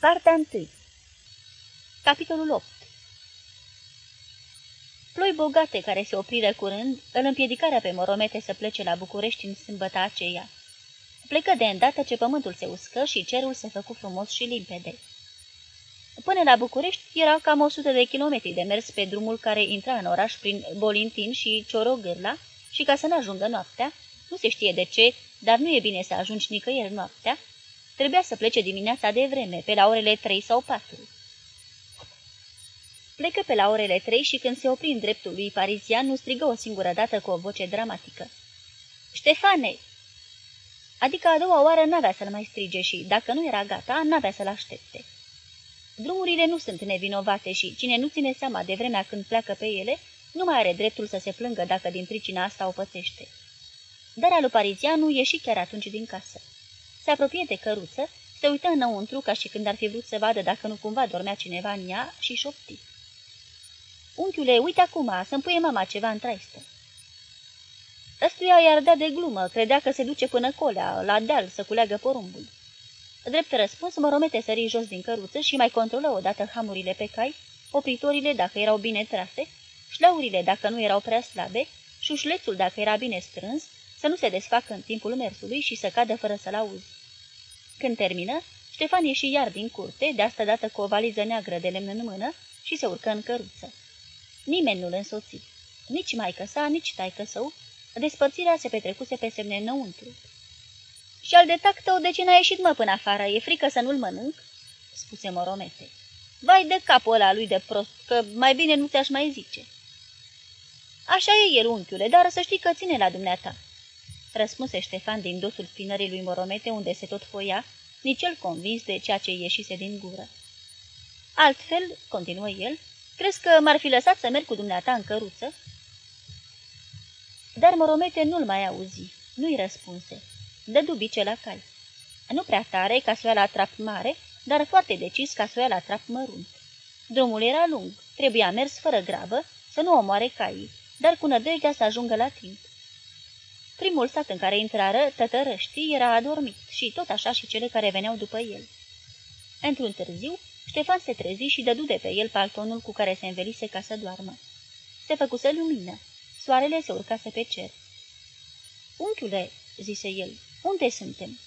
Partea 1 Capitolul 8 Ploi bogate care se opriră curând îl împiedicarea pe Moromete să plece la București în sâmbăta aceea. Plecă de îndată ce pământul se uscă și cerul se făcu frumos și limpede. Până la București erau cam 100 de kilometri de mers pe drumul care intra în oraș prin Bolintin și Ciorogârla și ca să nu ajungă noaptea, nu se știe de ce, dar nu e bine să ajungi nicăieri noaptea, trebuia să plece dimineața de vreme, pe la orele 3 sau 4. Plecă pe la orele 3 și când se opri în dreptul lui Parizian, nu strigă o singură dată cu o voce dramatică. Ștefane! Adică a doua oară n-avea să-l mai strige și, dacă nu era gata, n-avea să-l aștepte. Drumurile nu sunt nevinovate și cine nu ține seama de vremea când pleacă pe ele, nu mai are dreptul să se plângă dacă din pricina asta o pățește. Dar alu Parizianu ieși chiar atunci din casă. Se apropie de căruță, se uită înăuntru ca și când ar fi vrut să vadă dacă nu cumva dormea cineva în ea și șopti. Unchiule, uite acum, să-mi puie mama ceva în traistă. Ăstuia i-ar da de glumă, credea că se duce până colea, la deal, să culeagă porumbul. Drept răspuns, Moromete sări jos din căruță și mai controlă odată hamurile pe cai, opritorile dacă erau bine trase, șlaurile dacă nu erau prea slabe, șușlețul dacă era bine strâns, să nu se desfacă în timpul mersului și să cadă fără să-l auzi. Când termină, Ștefan ieși iar din curte, de asta dată cu o valiză neagră de lemn în mână, și se urcă în căruță. Nimeni nu-l însoți. Nici maică sa, nici taică său. Despărțirea se petrecuse pe semne înăuntru. Și al de tac tău de ce n-a ieșit mă până afară? E frică să nu-l mănânc?" spuse Moromete. Vai de capul ăla lui de prost, că mai bine nu ți-aș mai zice." Așa e el, unchiule, dar să știi că ține la dumneata." Răspunse Ștefan din dosul spinării lui Moromete, unde se tot foia, nici el convins de ceea ce ieșise din gură. Altfel, continuă el, crezi că m-ar fi lăsat să merg cu dumneata în căruță?" Dar Moromete nu-l mai auzi, nu-i răspunse dădu bice la cal. Nu prea tare, ca să o ia la trap mare, dar foarte decis ca să o ia la trap mărunt. Drumul era lung, trebuia mers fără grabă, să nu omoare caii, dar cu nădejdea să ajungă la timp. Primul sat în care intrară, tătărăștii, era adormit și tot așa și cele care veneau după el. Într-un târziu, Ștefan se trezi și dădu de pe el paltonul cu care se învelise ca să doarmă. Se făcuse lumină. Soarele se urcase pe cer. Unchiule, zise el, unde suntem?"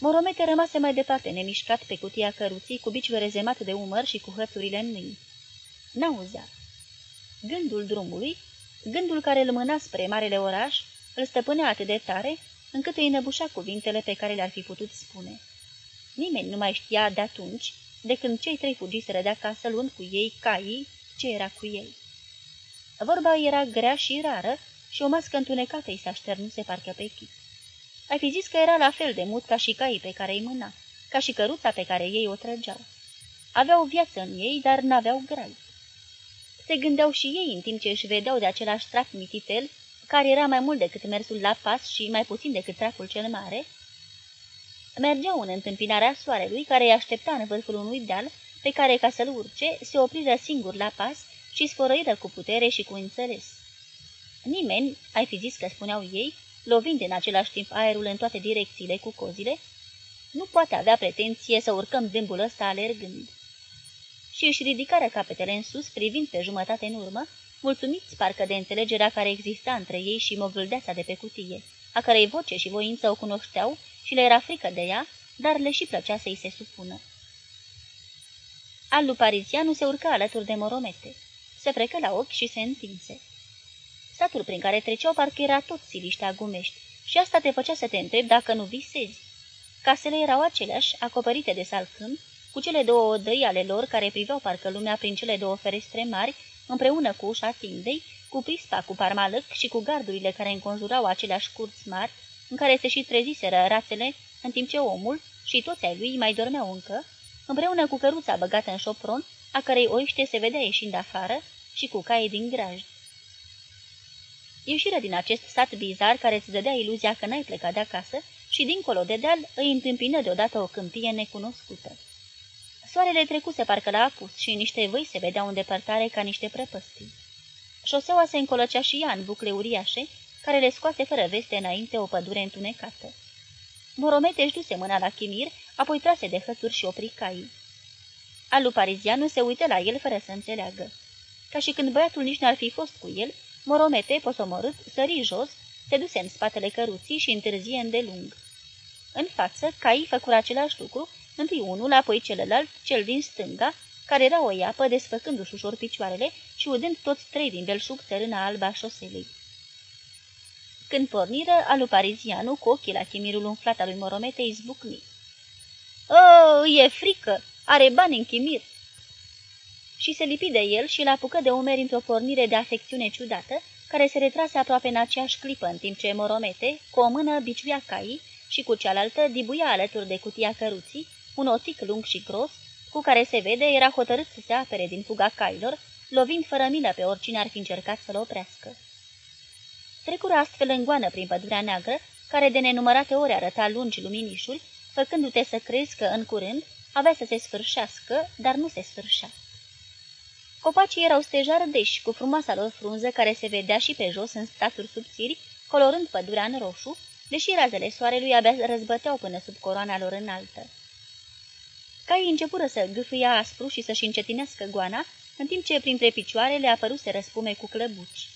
Moromete rămase mai departe nemișcat pe cutia căruții, cu biciul rezemat de umăr și cu hățurile în mâini. N-auzea. Gândul drumului, gândul care îl mâna spre marele oraș, îl stăpânea atât de tare, încât îi năbușa cuvintele pe care le-ar fi putut spune. Nimeni nu mai știa de atunci, de când cei trei fugiseră de acasă luând cu ei caii, ce era cu ei. Vorba era grea și rară și o mască întunecată îi s-a șternuse parcă pe chip. Ai fi zis că era la fel de mut ca și caii pe care îi mâna, ca și căruța pe care ei o trăgeau. Aveau viață în ei, dar n-aveau grai. Se gândeau și ei în timp ce își vedeau de același trac mititel, care era mai mult decât mersul la pas și mai puțin decât tracul cel mare, mergeau în întâmpinarea soarelui, care îi aștepta în vârful unui deal, pe care, ca să-l urce, se opriră singur la pas și sfărăiră cu putere și cu înțeles. Nimeni, ai fi zis că spuneau ei, lovind în același timp aerul în toate direcțiile cu cozile, nu poate avea pretenție să urcăm dâmbul ăsta alergând. Și își ridicară capetele în sus, privind pe jumătate în urmă, mulțumiți parcă de înțelegerea care exista între ei și mogâldeasa de pe cutie, a cărei voce și voință o cunoșteau și le era frică de ea, dar le și plăcea să-i se supună. Al lui Parizianu se urca alături de moromete. Se frecă la ochi și se întinse. Satul prin care treceau parcă era tot siliștea gumești și asta te făcea să te întrebi dacă nu visezi. Casele erau aceleași, acoperite de salcâm, cu cele două odăi ale lor care priveau parcă lumea prin cele două ferestre mari, împreună cu ușa tindei, cu prispa cu parmalăc și cu gardurile care înconjurau aceleași curți mari, în care se și treziseră rațele, în timp ce omul și toți ai lui mai dormeau încă, împreună cu căruța băgată în șopron, a cărei oiște se vedea ieșind afară, și cu caii din grajd. Ieșirea din acest sat bizar care îți dădea iluzia că n-ai plecat de acasă și dincolo de deal îi întâmpină deodată o câmpie necunoscută. Soarele trecuse parcă la apus și niște văi se vedeau în depărtare ca niște prăpăstii. Șoseaua se încolăcea și ea în bucle uriașe, care le scoase fără veste înainte o pădure întunecată. Moromete își duse mâna la chimir, apoi trase de hățuri și opri caii. Alu parizianu se uită la el fără să înțeleagă. Ca și când băiatul nici n-ar fi fost cu el, Moromete, posomorât, sări jos, se duse în spatele căruții și întârzie îndelung. În față, caii făcură același lucru, întâi unul, apoi celălalt, cel din stânga, care era o iapă, desfăcându-și ușor picioarele și udând toți trei din belșug țărâna alba a șoselei. Când porniră, alu parizianu, cu ochii la chimirul umflat al lui Moromete, izbucni. O, e frică! Are bani în chimir!" Și se lipi de el și l apucă de umeri într-o pornire de afecțiune ciudată, care se retrase aproape în aceeași clipă, în timp ce Moromete, cu o mână biciuia caii și cu cealaltă dibuia alături de cutia căruții, un oțic lung și gros, cu care se vede era hotărât să se apere din fuga cailor, lovind fără milă pe oricine ar fi încercat să-l oprească. Trecură astfel în goană prin pădurea neagră, care de nenumărate ori arăta lungi luminișuri, făcându-te să crezi că, în curând, avea să se sfârșească, dar nu se sfârșea. Copacii erau stejardeși, cu frumoasa lor frunză care se vedea și pe jos în staturi subțiri, colorând pădurea în roșu, deși razele soarelui abia răzbăteau până sub coroana lor înaltă. Caii începură să gâfâia aspru și să-și încetinească goana, în timp ce printre picioare le apăruse răspume cu clăbuci.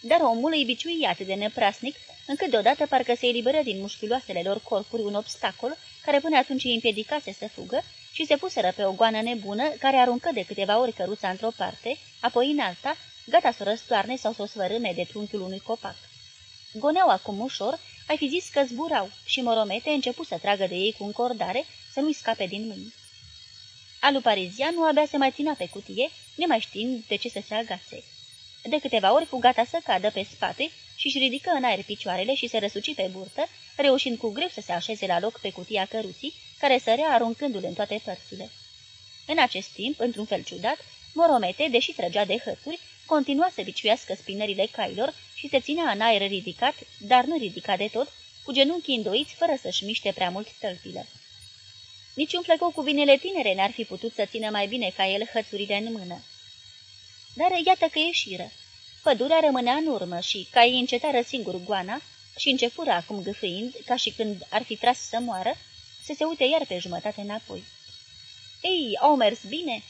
Dar omul îi biciui atât de neprasnic, încât deodată parcă se eliberă din mușchiuloasele lor corpuri un obstacol, care până atunci îi împiedicase să fugă, și se puseră pe o goană nebună, care aruncă de câteva ori căruța într-o parte, apoi în alta, gata să o răstoarne sau să o svărâme de trunchiul unui copac. Goneau acum ușor, ai fi zis că zburau și Moromete început să tragă de ei cu încordare, să nu-i scape din mâini. Alu parizianu abia se mai ținea pe cutie, nemai știind de ce să se agațe. De câteva ori fu gata să cadă pe spate și-și ridică în aer picioarele și se răsuci pe burtă, reușind cu greu să se așeze la loc pe cutia căruții, care sărea aruncându-l în toate părțile. În acest timp, într-un fel ciudat, Moromete, deși trăgea de hățuri, continua să biciuiască spinările cailor și se ținea în aer ridicat, dar nu ridicat de tot, cu genunchii îndoiți, fără să-și miște prea mult tălpile. Niciun flăcău cu vinele tinere n-ar fi putut să țină mai bine ca el hățurile în mână. Dar iată că ieșiră. Pădurea rămânea în urmă și caii încetară singur goana și începură acum gâfâind, ca și când ar fi tras să moară, să se uite iar pe jumătate înapoi. Ei, au mers bine?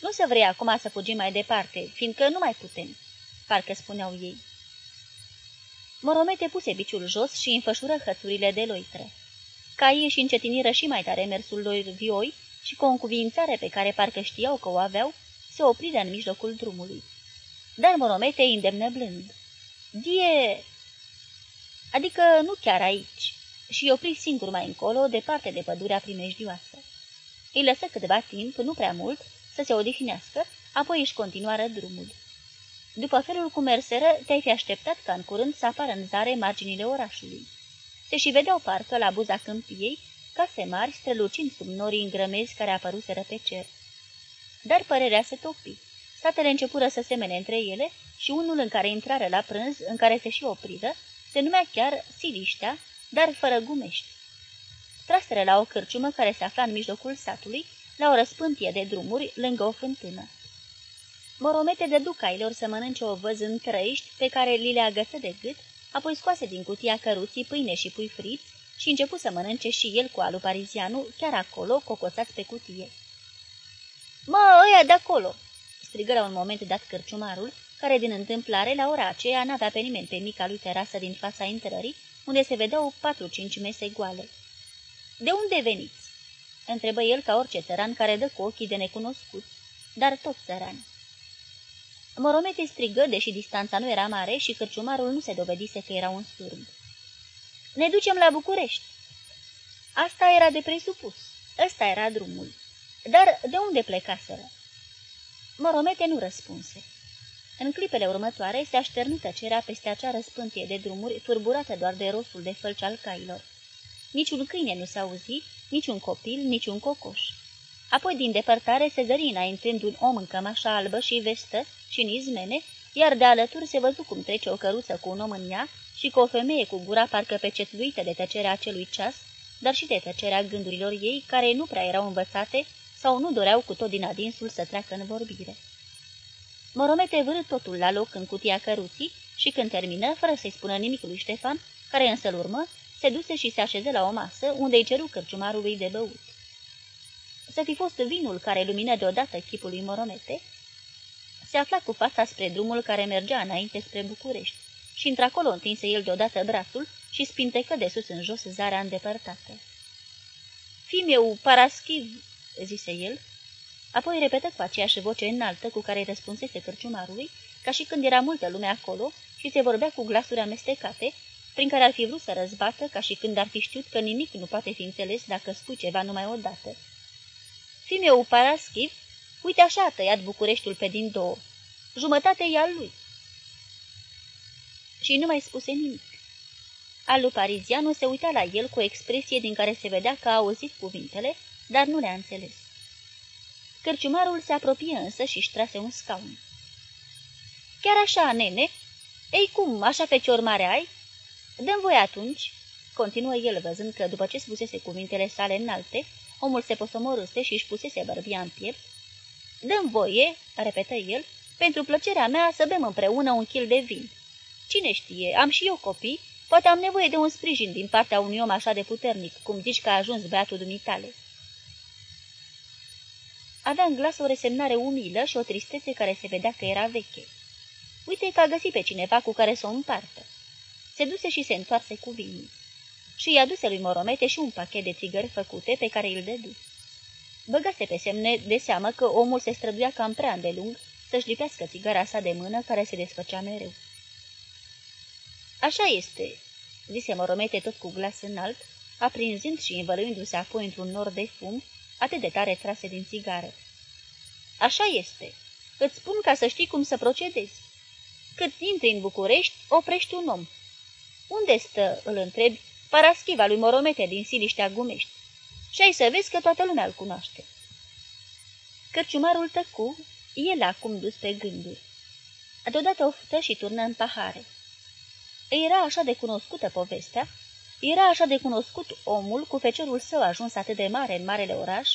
Nu se vrea acum să fugim mai departe, fiindcă nu mai putem, parcă spuneau ei. Moromete puse biciul jos și înfășură hățurile de loitră. Caii și încetiniră și mai tare mersul lor vioi și cu o încuvințare pe care parcă știau că o aveau, se opriră în mijlocul drumului. Dar Moromete îndemnă blând. Die... Adică nu chiar aici. Și opri singur mai încolo, departe de pădurea primejdioasă. Îi lăsă câteva timp, nu prea mult, să se odihnească, apoi își continuară drumul. După felul cum merseră, te-ai fi așteptat ca în curând să apară în zare marginile orașului. Se și vedeau parcă la buza câmpiei, case mari strălucind sub norii îngrămezi care apăruseră pe cer. Dar părerea se topi. Statele începură să semene între ele și unul în care intrară la prânz, în care se și opriră, se numea chiar Siliștea, dar fără gumești. Traseră la o cârciumă care se afla în mijlocul satului, la o răspântie de drumuri, lângă o fântână. Moromete de ducailor să mănânce o văz în trăiști pe care li le agăță de gât, apoi scoase din cutia căruții pâine și pui friți și început să mănânce și el cu alu parizianu, chiar acolo, cocoțați pe cutie. Mă, ăia de acolo!" strigă la un moment dat cărciumarul, care din întâmplare la ora aceea n-avea pe nimeni pe mica lui terasă din fața intrării, unde se vedeau patru-cinci mese goale. De unde veniți?" întrebă el ca orice țăran care dă cu ochii de necunoscut, dar tot țăran. Moromete strigă, deși distanța nu era mare și cărciumarul nu se dovedise că era un surd. Ne ducem la București." Asta era de presupus. Ăsta era drumul. Dar de unde plecaseră? Moromete nu răspunse. În clipele următoare se așternu tăcerea peste acea răspântie de drumuri turburată doar de rostul de fălci al cailor. Niciun câine nu s-a auzit, niciun copil, niciun cocoș. Apoi din depărtare se zări înaintând un om în cămașa albă și vestă și în izmene, iar de alături se văzu cum trece o căruță cu un om în ea și cu o femeie cu gura parcă pecetluită de tăcerea acelui ceas, dar și de tăcerea gândurilor ei, care nu prea erau învățate sau nu doreau cu tot din adinsul să treacă în vorbire. Moromete vârâ totul la loc în cutia căruții și când termină, fără să-i spună nimic lui Ștefan, care însă-l urmă, se duse și se așeză la o masă, unde îi ceru cărciumarului de băut. Să fi fost vinul care lumină deodată chipul lui Moromete, se afla cu fața spre drumul care mergea înainte spre București și într-acolo întinse el deodată brațul și spintecă de sus în jos zarea îndepărtată. Fii meu, Paraschiv, zise el, apoi repetă cu aceeași voce înaltă cu care răspunsese cărciumarului, ca și când era multă lume acolo și se vorbea cu glasuri amestecate, prin care ar fi vrut să răzbată, ca și când ar fi știut că nimic nu poate fi înțeles dacă spui ceva numai odată. Fii meu, Paraschiv, uite așa a tăiat Bucureștiul pe din două. Jumătate e al lui. Și nu mai spuse nimic. Alu parizianu se uita la el cu o expresie din care se vedea că a auzit cuvintele, dar nu le-a înțeles. Cărciumarul se apropie însă și-și trase un scaun. Chiar așa, nene? Ei cum, așa fecior mare ai?" Dăm voi atunci," continuă el văzând că, după ce spusese cuvintele sale înalte, omul se posomorâse și își pusese bărbia în piept. Dăm voie," repetă el, pentru plăcerea mea să bem împreună un kil de vin. Cine știe, am și eu copii, poate am nevoie de un sprijin din partea unui om așa de puternic, cum zici că a ajuns băiatul dumitale." Avea în glas o resemnare umilă și o tristețe care se vedea că era veche. Uite că a găsit pe cineva cu care să o împartă. Se duse și se întoarse cu vinul. Și i-a dus lui Moromete și un pachet de țigări făcute pe care îl dădu. Băgase pe semne de seamă că omul se străduia cam prea îndelung să-și lipească țigara sa de mână care se desfăcea mereu. Așa este," zise Moromete tot cu glas înalt, aprinzând și învăluindu-se apoi într-un nor de fum, atât de tare trase din țigară. Așa este. Îți spun ca să știi cum să procedezi. Cât intri în București, oprești un om. Unde stă, îl întrebi, paraschiva lui Moromete din Siliștea Gumești? Și ai să vezi că toată lumea îl cunoaște. Cărciumarul tăcu, el acum dus pe gânduri. Deodată oftă și turnă în pahare. Era așa de cunoscută povestea, era așa de cunoscut omul cu feciorul său ajuns atât de mare în marele oraș.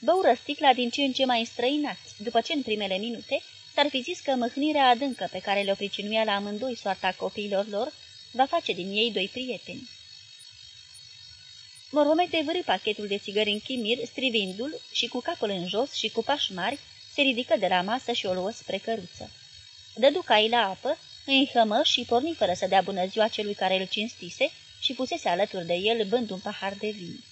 Băură sticla din ce în ce mai străinați, după ce în primele minute s-ar fi zis că mâhnirea adâncă pe care le-o pricinuia la amândoi soarta copiilor lor va face din ei doi prieteni. Moromete vârâ pachetul de țigări în chimir, strivindu-l și cu capul în jos și cu pași mari, se ridică de la masă și o luă spre căruță. Dădu cai la apă, îi hămă și porni fără să dea bună ziua celui care îl cinstise și pusese alături de el bând un pahar de vin.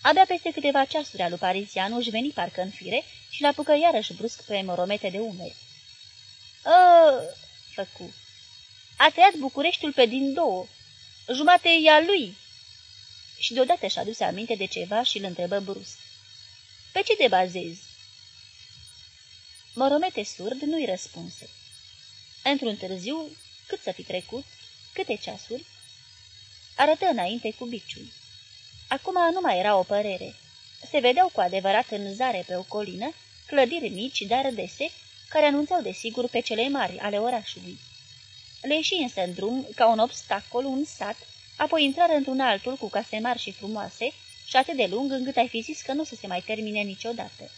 Abia peste câteva ceasuri alu Parizianu își veni parcă în fire și l apucă iarăși brusc pe moromete de umeri. Ă, făcu. A tăiat Bucureștiul pe din două. Jumate e a lui. Și deodată și-a dus aminte de ceva și îl întrebă brusc. Pe ce te bazezi? Moromete surd nu-i răspunse. Într-un târziu, cât să fi trecut, câte ceasuri, arătă înainte cu biciul. Acum nu mai era o părere. Se vedeau cu adevărat în zare pe o colină, clădiri mici, dar dese, care anunțau desigur pe cele mari ale orașului. Le ieși însă în drum, ca un obstacol, un sat, apoi intrară într-un altul cu case mari și frumoase și atât de lung încât ai fi zis că nu să se mai termine niciodată.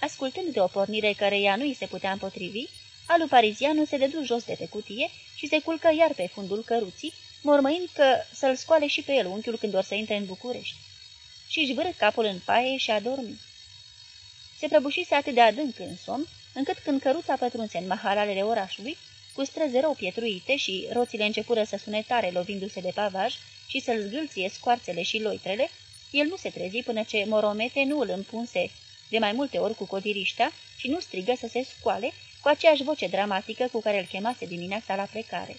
Ascultând de o pornire care ea nu îi se putea împotrivi, alu parizianu se dedu jos de pe cutie și se culcă iar pe fundul căruții, mormăind că să-l scoale și pe el unchiul când or să intre în București. Și își vârâ capul în paie și a dormit. Se prăbușise atât de adânc în somn, încât când căruța pătrunse în mahalalele orașului, cu străzi rău pietruite și roțile începură să sune tare lovindu-se de pavaj și să-l zgâlție scoarțele și loitrele, el nu se trezi până ce moromete nu îl împunse de mai multe ori cu codiriștea și nu strigă să se scoale cu aceeași voce dramatică cu care îl chemase dimineața la plecare.